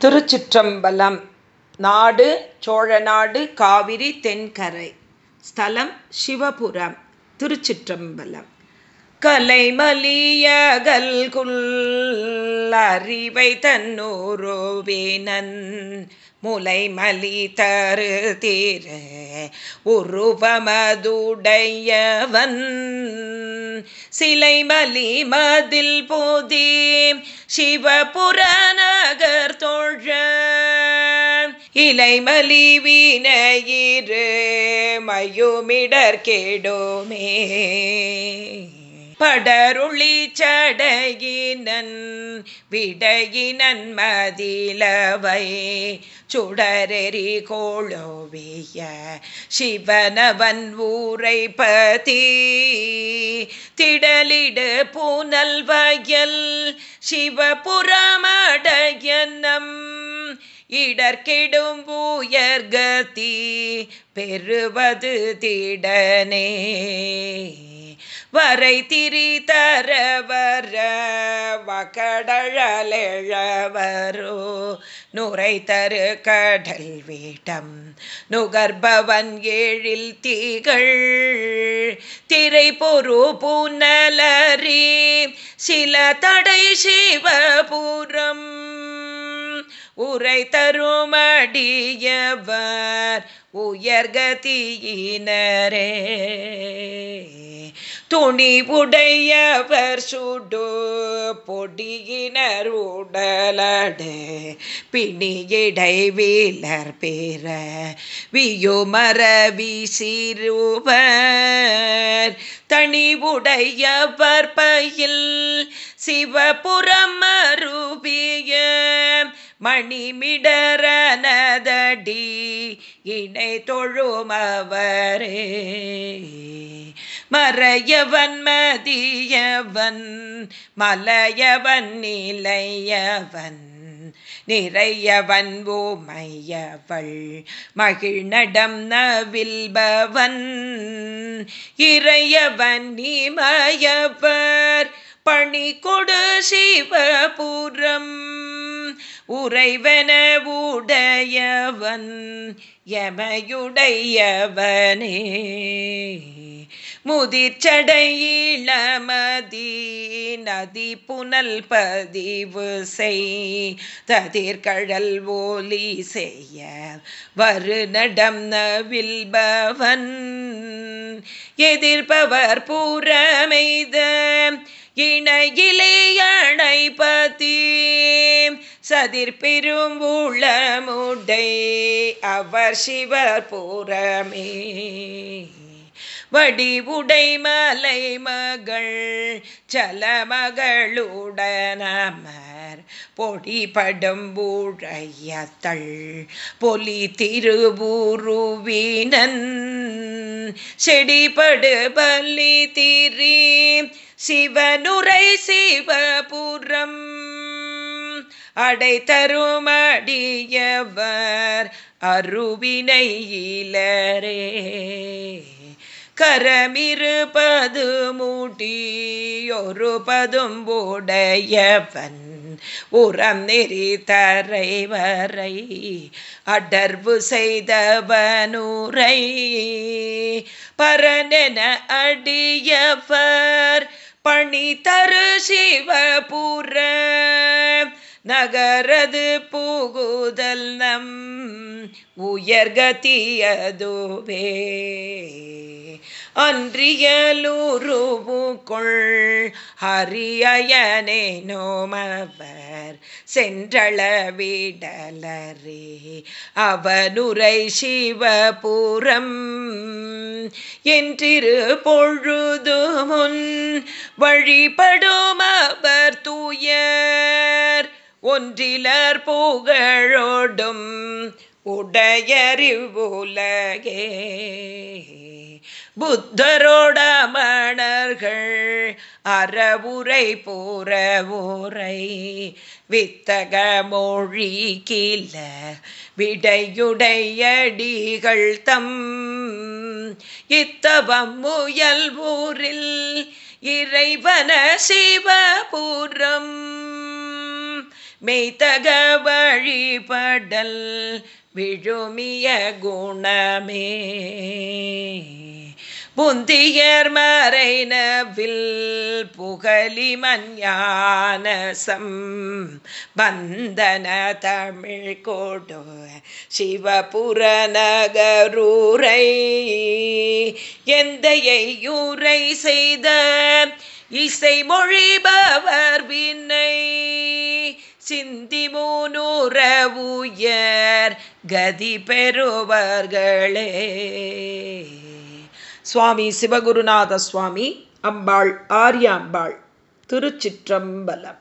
திருச்சிற்றம்பலம். நாடு சோழநாடு காவிரி தென்கரை. ஸ்தலம் சிவபுரம். திருச்சிற்றம்பலம். கலைமலியகல் அறிவை தன்னூரோவேனன் முலைமலி தரு தீர. உருவமதுடையவன். சிலை சிலைமலி மதில் போதி சிவபுரநகர் தோழ. இலைமலி வீணையிரு மயுமிடர் கெடுமே. படருளி சடையினன் விடையினன் மதிலவை சுடரெறி கோளோவிய சிவனவன் ஊரை பதி. திடலிடு பூனல் வயல் சிவபுரமடையனம். இடர்கெடும் பூயர்கதி பெறுவது திடனே. வரை திரி தரவர வகடழலெழவரோ. நுரை தரு கடல் வீட்டம் நுகர்பவன் ஏழில் தீகள். திரை பொரு புனலரி சில தடை சிவபுரம். உரை தருமடியவர் உயர்கதியினரே. துணிவுடையவர் சுடு பொடியினர் உடலடே. பிணியிடை வீலர் பேர வியுமரவி சிறுவர் தனிவுடையவர் பயில் சிவபுரமருபிய மணிமிடரனதடி இணை தொழுமவரே மறையவன் மதியவன் மலையவன் நிலையவன் நிறையவன் ஓமையவள் மகிழ்நடம் நவில்பவன் இறையவன் நீமயவர் பணி கொடு சிவபுரம் உறைவன உடையவன் எமையுடையவனே. முதிர்ச்சடையிளமதி நதி புனல் பதிவு செய் ததிர்கழல் ஓலி செய்ய வரு நடம் நவில்பவன். எதிர்பவர் புறமெய்த இணையிலே அணைபதி சதிர் பெரும் உளமுடை அவர் சிவர் பூரமே. வடிவுடை மலை மகள் சலமகளுடனமர் பொடிபடும் பூழையத்தள் பொலி திருபூருவினன் செடிபடு பலி திரி சிவனுரை சிவபுரம் அடை தருமடியவர் அருவினையிலரே கரமிருபது மூட்டியொரு பதும்புடையவன். உரம் நெறி தரை வரை அடர்வு செய்தவனுரை. பரனென அடியவர் பணி தரு சிவபுர. நகரது புகுதல் நம் உயர்கதியதுவே. அன்றியலுருவுக்குள் ஹரியனே நோமவர் சென்றளவிடலரே. அவனுரை சிவபுரம் என்றிரு பொழுது முன் வழிபடும் அவர் தூயர் ஒன்றிலர் புகழோடும் உடையறிவுலகே புத்தரோட மணர்கள் அறவுரை புறவுரை வித்தக மொழி கீழ விடையுடையடிகள் தம். இத்தவம் முயல் ஊரில் இறைவன சிவபூரம் மெய்த்தக வழிபடல் விழுமிய குணமே. புந்தியர் மறைனவில் புகழி மஞ்ஞானசம் பந்தன தமிழ் கோடு சிவபுர நகரூரை எந்தையூரை செய்த இசை மொழிபவர் வினை சிந்தி மூனூர உயர் கதி பெறுவர்களே சுவாமி சிவகுருநாத சுவாமி அம்பாள் ஆரியாம்பாள் திருச்சிற்றம்பலம்.